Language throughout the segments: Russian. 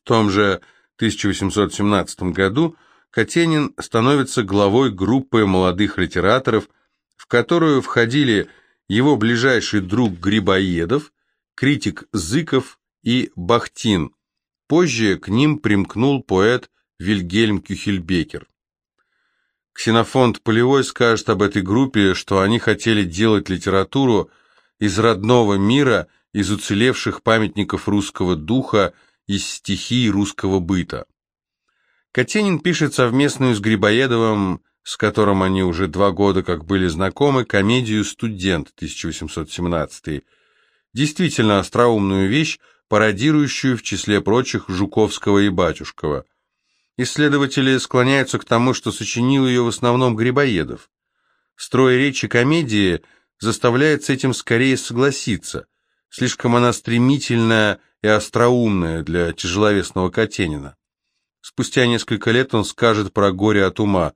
В том же 1817 году Катенин становится главой группы молодых литераторов, в которую входили его ближайший друг Грибоедов, критик Зыков и Бахтин. Позже к ним примкнул поэт Вильгельм Кюхельбекер. Ксенофонт Полевой скажет об этой группе, что они хотели делать литературу из родного мира, из уцелевших памятников русского духа, из стихий русского быта. Катенин пишет совместную с Грибоедовым, с которым они уже два года как были знакомы, комедию «Студент» 1817 действительно остроумную вещь, пародирующую в числе прочих Жуковского и Батюшкова. Исследователи склоняются к тому, что сочинил ее в основном Грибоедов. Строй речи комедии заставляет с этим скорее согласиться. Слишком она стремительная и остроумная для тяжеловесного Катенина. Спустя несколько лет он скажет про горе от ума.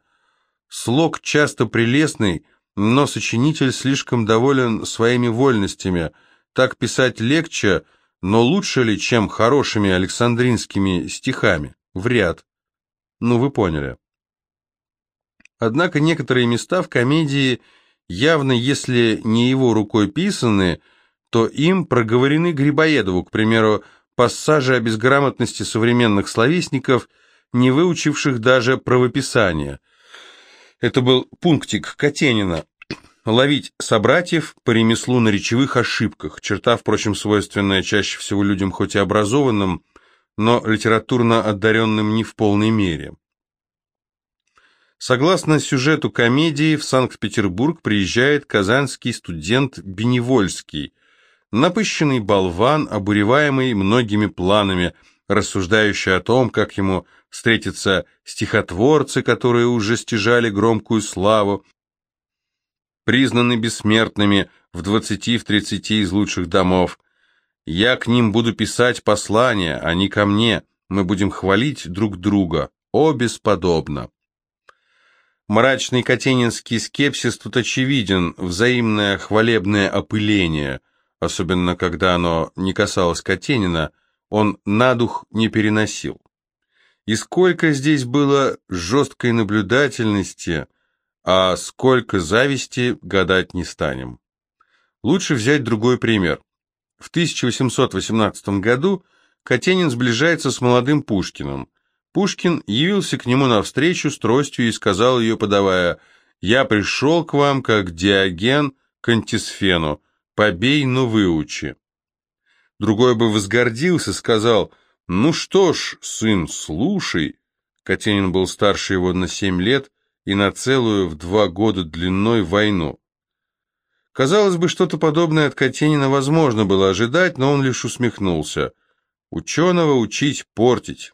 Слог часто прелестный, но сочинитель слишком доволен своими вольностями. Так писать легче, но лучше ли, чем хорошими александринскими стихами? Вряд. Ну, вы поняли. Однако некоторые места в комедии явно, если не его рукой писаны, то им проговорены Грибоедову, к примеру, пассажи о безграмотности современных словесников, не выучивших даже правописание. Это был пунктик Катенина. Ловить собратьев по ремеслу на речевых ошибках, черта, впрочем, свойственная чаще всего людям хоть и образованным, но литературно одаренным не в полной мере. Согласно сюжету комедии, в Санкт-Петербург приезжает казанский студент Беневольский, напыщенный болван, обуреваемый многими планами, рассуждающий о том, как ему встретятся стихотворцы, которые уже стяжали громкую славу, признаны бессмертными в двадцати в тридцати из лучших домов, я к ним буду писать послания, они ко мне. Мы будем хвалить друг друга. О, бесподобно! Мрачный катенинский скепсис тут очевиден, взаимное хвалебное опыление, особенно когда оно не касалось Катенина, он на дух не переносил. И сколько здесь было жесткой наблюдательности, а сколько зависти гадать не станем. Лучше взять другой пример. В 1818 году Катенин сближается с молодым Пушкиным. Пушкин явился к нему навстречу с тростью и сказал ее, подавая «Я пришел к вам, как Диоген к антисфену, побей, но выучи». Другой бы возгордился, сказал «Ну что ж, сын, слушай». Катенин был старше его на семь лет и на целую в два года длиной войну. Казалось бы, что-то подобное от Катенина возможно было ожидать, но он лишь усмехнулся. Ученого учить портить.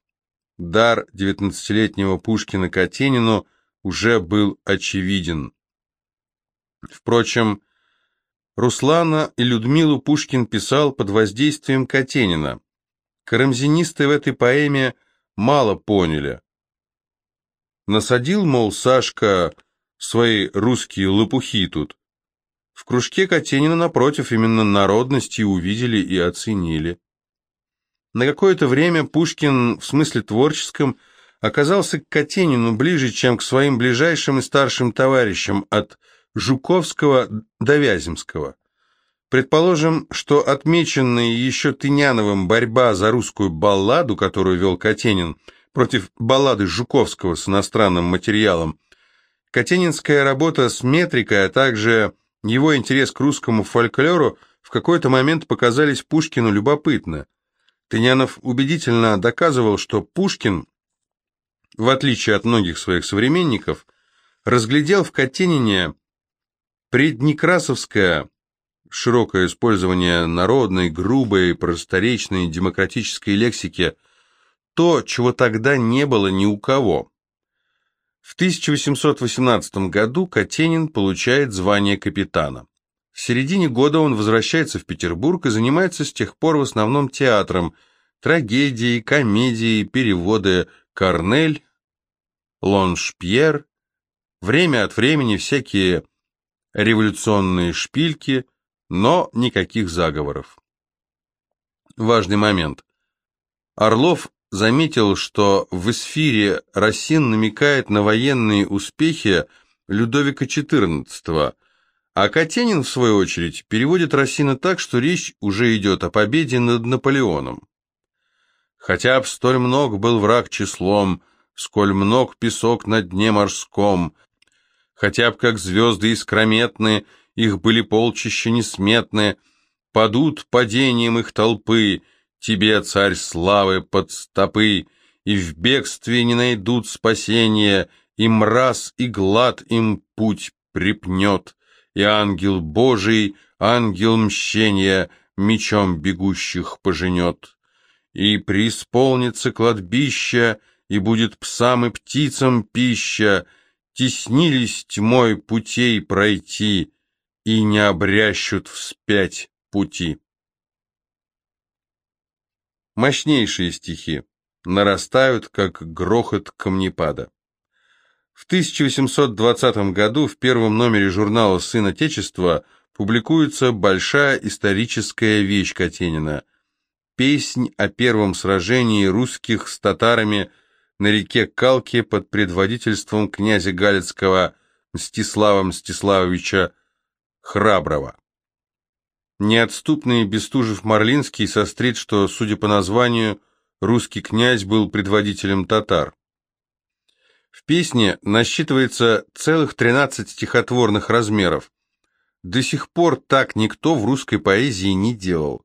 Дар девятнадцатилетнего Пушкина Катенину уже был очевиден. Впрочем, Руслана и Людмилу Пушкин писал под воздействием Катенина. Карамзинисты в этой поэме мало поняли. Насадил, мол, Сашка свои русские лопухи тут, в кружке Катенина, напротив, именно народности увидели и оценили. На какое-то время Пушкин, в смысле творческом, оказался к Катенину ближе, чем к своим ближайшим и старшим товарищам от Жуковского до Вяземского. Предположим, что отмеченная еще Тыняновым борьба за русскую балладу, которую вел Катенин, против баллады Жуковского с иностранным материалом, Катенинская работа с метрикой, а также его интерес к русскому фольклору в какой-то момент показались Пушкину любопытны. Тынянов убедительно доказывал, что Пушкин, в отличие от многих своих современников, разглядел в Катенине преднекрасовское широкое использование народной, грубой, просторечной, демократической лексики, то, чего тогда не было ни у кого. В 1818 году Катенин получает звание капитана. В середине года он возвращается в Петербург и занимается с тех пор в основном театром, трагедией, комедией, переводы Корнель, Лоншпьер, время от времени всякие революционные шпильки, но никаких заговоров. Важный момент. Орлов заметил, что в эсфире Рассин намекает на военные успехи Людовика XIV, а Катенин, в свою очередь, переводит Рассина так, что речь уже идет о победе над Наполеоном. Хотя б столь много был враг числом, сколь много песок на дне морском, хотя б как звезды искрометны, их были полчища несметны, падут падением их толпы, тебе, царь славы, под стопы, и в бегстве не найдут спасения, и мраз и глад им путь припнет, и ангел Божий, ангел мщения, мечом бегущих поженет. И преисполнится кладбище, и будет псам и птицам пища, теснились тьмой путей пройти, и не обрящут вспять пути. Мощнейшие стихи нарастают, как грохот камнепада. В 1820 году в первом номере журнала «Сын Отечества» публикуется большая историческая вещь Катенина «Песнь о первом сражении русских с татарами на реке Калке под предводительством князя Галицкого Мстислава Мстиславовича Храброго». Неотступный Бестужев-Марлинский сострит, что, судя по названию, русский князь был предводителем татар. В песне насчитывается целых 13 стихотворных размеров. До сих пор так никто в русской поэзии не делал.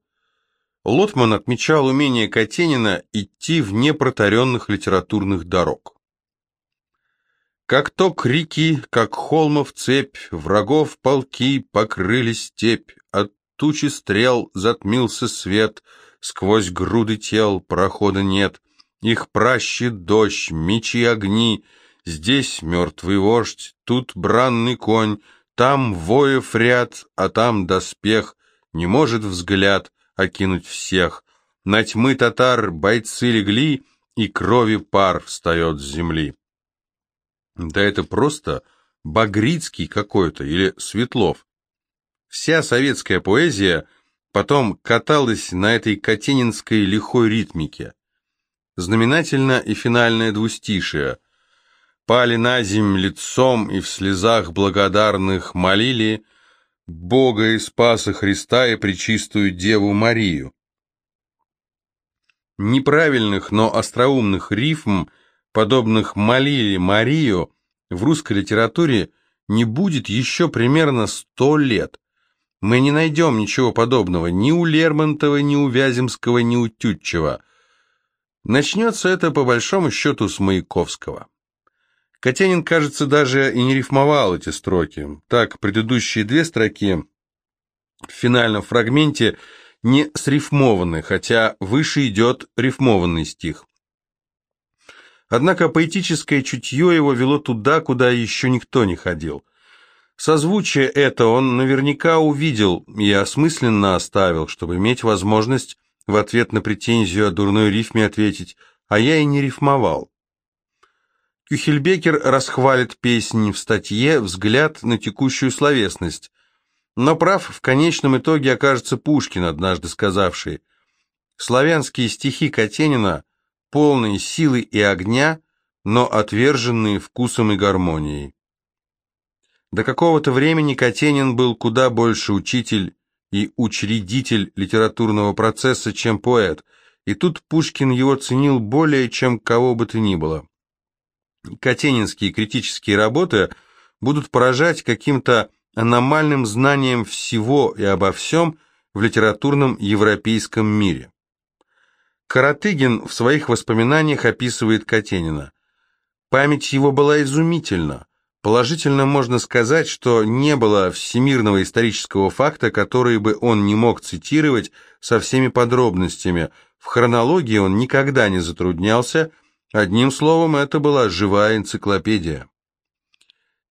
Лотман отмечал умение Катенина идти в непротаренных литературных дорог. Как то крики, как холмов цепь, врагов полки покрыли степь, от тучи стрел затмился свет, сквозь груды тел прохода нет, их пращит дождь, мечи огни, здесь мертвый вождь, тут бранный конь, там воев ряд, а там доспех, не может взгляд окинуть всех. На тьмы татар бойцы легли, и крови пар встает с земли. Да это просто Багрицкий какой-то или Светлов. Вся советская поэзия потом каталась на этой катенинской лихой ритмике. Знаменательно и финальное двустишие. Пали на земь лицом и в слезах благодарных молили Бога и Спаса Христа и Пречистую Деву Марию. Неправильных, но остроумных рифм, подобных «молили Марию», в русской литературе не будет еще примерно сто лет. Мы не найдем ничего подобного ни у Лермонтова, ни у Вяземского, ни у Тютчева. Начнется это, по большому счету, с Маяковского. Катянин, кажется, даже и не рифмовал эти строки. Так, предыдущие две строки в финальном фрагменте не срифмованы, хотя выше идет рифмованный стих. Однако поэтическое чутье его вело туда, куда еще никто не ходил – Созвучие это он наверняка увидел и осмысленно оставил, чтобы иметь возможность в ответ на претензию о дурной рифме ответить «а я и не рифмовал». Кюхельбекер расхвалит песнь в статье «Взгляд на текущую словесность», но прав в конечном итоге окажется Пушкин, однажды сказавший «Славянские стихи Катенина полные силы и огня, но отверженные вкусом и гармонией». До какого-то времени Катенин был куда больше учитель и учредитель литературного процесса, чем поэт, и тут Пушкин его ценил более, чем кого бы то ни было. Катенинские критические работы будут поражать каким-то аномальным знанием всего и обо всем в литературном европейском мире. Каратыгин в своих воспоминаниях описывает Катенина. Память его была изумительна. Положительно можно сказать, что не было всемирного исторического факта, который бы он не мог цитировать со всеми подробностями. В хронологии он никогда не затруднялся, одним словом, это была живая энциклопедия.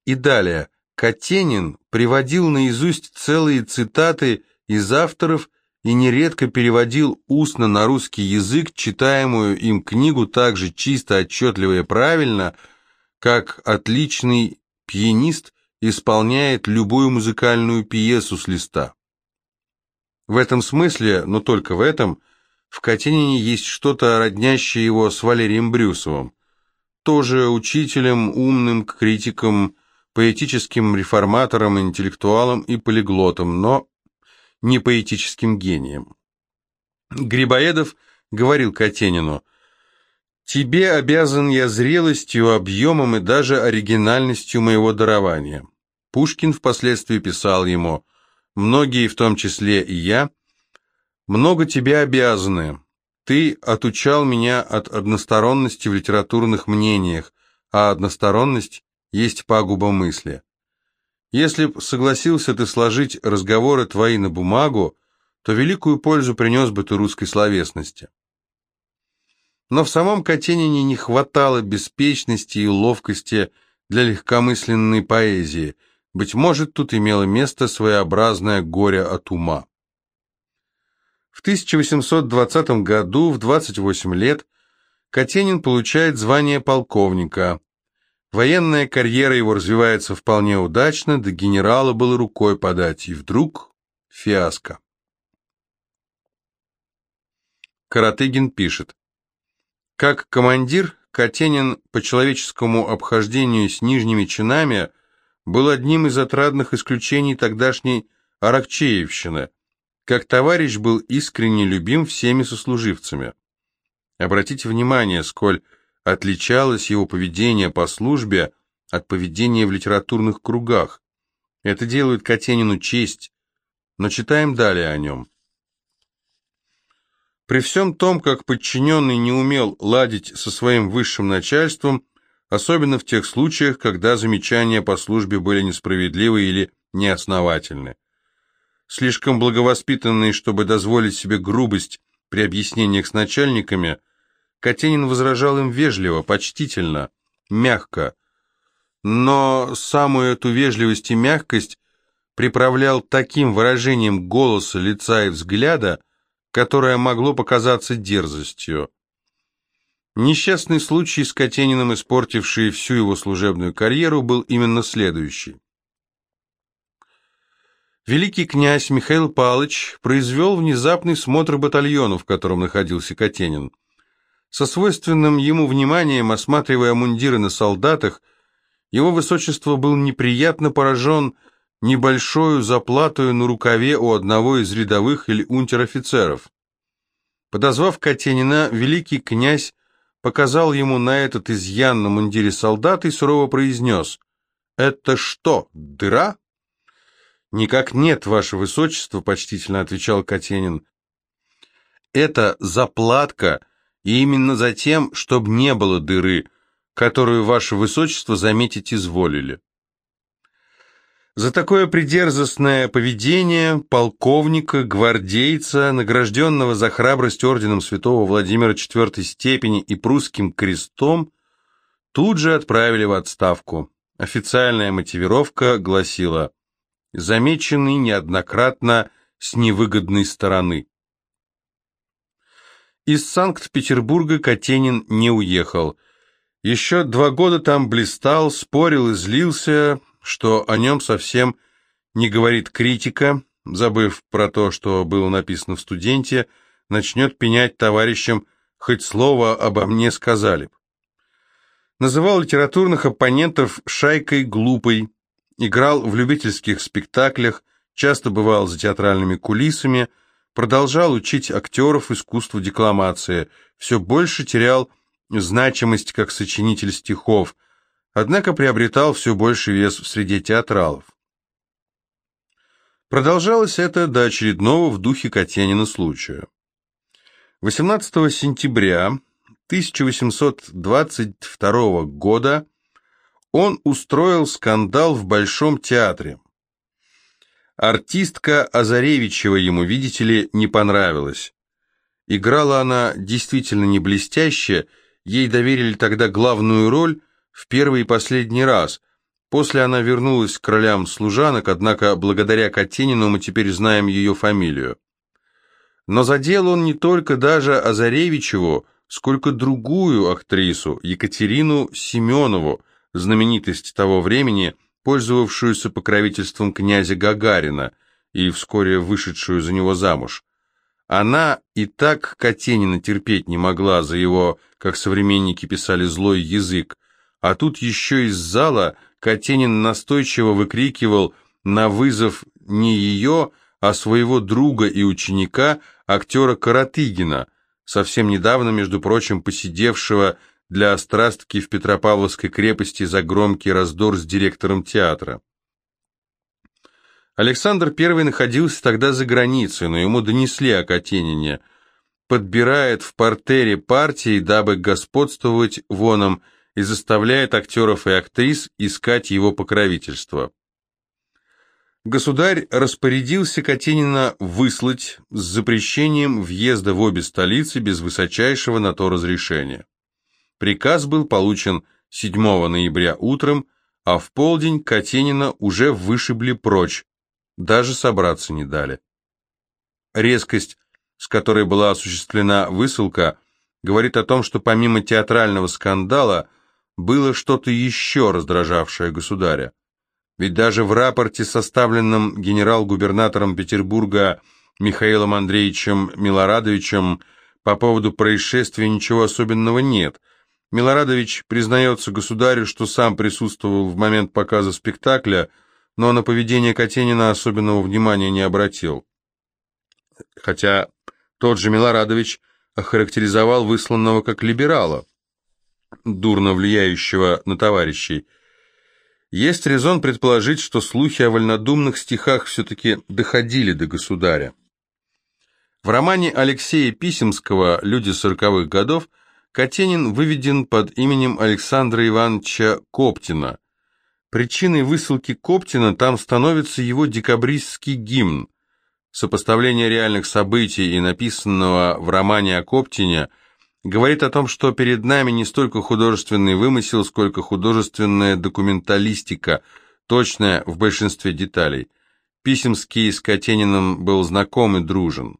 И далее, Катенин приводил наизусть целые цитаты из авторов и нередко переводил устно на русский язык читаемую им книгу так же чисто, отчетливо и правильно, как отличный пианист исполняет любую музыкальную пьесу с листа. В этом смысле, но только в этом, в Катенине есть что-то роднящее его с Валерием Брюсовым, тоже учителем, умным, критиком, поэтическим реформатором, интеллектуалом и полиглотом, но не поэтическим гением. Грибоедов говорил Катенину, «Тебе обязан я зрелостью, объемом и даже оригинальностью моего дарования». Пушкин впоследствии писал ему, «Многие, в том числе и я, много тебе обязаны. Ты отучал меня от односторонности в литературных мнениях, а односторонность есть пагуба мысли. Если б согласился ты сложить разговоры твои на бумагу, то великую пользу принес бы ты русской словесности. Но в самом Катенине не хватало беспечности и ловкости для легкомысленной поэзии. Быть может, тут имело место своеобразное горе от ума. В 1820 году, в 28 лет, Катенин получает звание полковника. Военная карьера его развивается вполне удачно, до генерала было рукой подать, и вдруг фиаско. Каратыгин пишет. Как командир, Катенин по человеческому обхождению с нижними чинами был одним из отрадных исключений тогдашней Аракчеевщины. Как товарищ был искренне любим всеми сослуживцами. Обратите внимание, сколь отличалось его поведение по службе от поведения в литературных кругах. Это делает Катенину честь, но читаем далее о нем. При всем том, как подчиненный не умел ладить со своим высшим начальством, особенно в тех случаях, когда замечания по службе были несправедливы или неосновательны. Слишком благовоспитанный, чтобы дозволить себе грубость при объяснениях с начальниками, Катенин возражал им вежливо, почтительно, мягко, но самую эту вежливость и мягкость приправлял таким выражением голоса, лица и взгляда, которое могло показаться дерзостью. Несчастный случай с Катениным, испортивший всю его служебную карьеру, был именно следующий. Великий князь Михаил Палыч произвел внезапный смотр батальону, в котором находился Катенин. Со свойственным ему вниманием, осматривая мундиры на солдатах, его высочество был неприятно поражен небольшую заплатою на рукаве у одного из рядовых или унтер-офицеров. Подозвав Катенина, великий князь показал ему на этот изъян на мундире солдат и сурово произнес «Это что, дыра?» «Никак нет, ваше высочество», — почтительно отвечал Катенин. «Это заплатка, и именно за тем, чтобы не было дыры, которую ваше высочество заметить изволили». За такое придерзостное поведение полковника, гвардейца, награжденного за храбрость орденом святого Владимира IV степени и прусским крестом, тут же отправили в отставку. Официальная мотивировка гласила «замеченный неоднократно с невыгодной стороны». Из Санкт-Петербурга Катенин не уехал. Еще два года там блистал, спорил и злился, что о нем совсем не говорит критика, забыв про то, что было написано в «Студенте», начнет пенять товарищам «хоть слово обо мне сказали». Называл литературных оппонентов «шайкой глупой», играл в любительских спектаклях, часто бывал за театральными кулисами, продолжал учить актеров искусству декламации, все больше терял значимость как сочинитель стихов, однако приобретал все больше вес в среде театралов. Продолжалось это до очередного в духе Катянина случая. 18 сентября 1822 года он устроил скандал в Большом театре. Артистка Азаревичева ему, видите ли, не понравилась. Играла она действительно не блестяще, ей доверили тогда главную роль – в первый и последний раз. После она вернулась к ролям служанок, однако благодаря Катенину мы теперь знаем ее фамилию. Но задел он не только даже Азаревичеву, сколько другую актрису, Екатерину Семенову, знаменитость того времени, пользовавшуюся покровительством князя Гагарина и вскоре вышедшую за него замуж. Она и так Катенина терпеть не могла за его, как современники писали, злой язык, а тут еще из зала Катенин настойчиво выкрикивал на вызов не ее, а своего друга и ученика, актера Каратыгина, совсем недавно, между прочим, посидевшего для острастки в Петропавловской крепости за громкий раздор с директором театра. Александр I находился тогда за границей, но ему донесли о Катенине. Подбирает в портере партии, дабы господствовать воном, и заставляет актеров и актрис искать его покровительство. Государь распорядился Катенина выслать с запрещением въезда в обе столицы без высочайшего на то разрешения. Приказ был получен 7 ноября утром, а в полдень Катенина уже вышибли прочь, даже собраться не дали. Резкость, с которой была осуществлена высылка, говорит о том, что помимо театрального скандала было что-то еще раздражавшее государя. Ведь даже в рапорте, составленном генерал-губернатором Петербурга Михаилом Андреевичем Милорадовичем, по поводу происшествия ничего особенного нет. Милорадович признается государю, что сам присутствовал в момент показа спектакля, но на поведение Катенина особенного внимания не обратил. Хотя тот же Милорадович охарактеризовал высланного как либерала, дурно влияющего на товарищей, есть резон предположить, что слухи о вольнодумных стихах все-таки доходили до государя. В романе Алексея Писемского «Люди сороковых годов» Катенин выведен под именем Александра Ивановича Коптина. Причиной высылки Коптина там становится его декабристский гимн. Сопоставление реальных событий и написанного в романе о Коптине – говорит о том, что перед нами не столько художественный вымысел, сколько художественная документалистика, точная в большинстве деталей. Писемский с Катениным был знаком и дружен.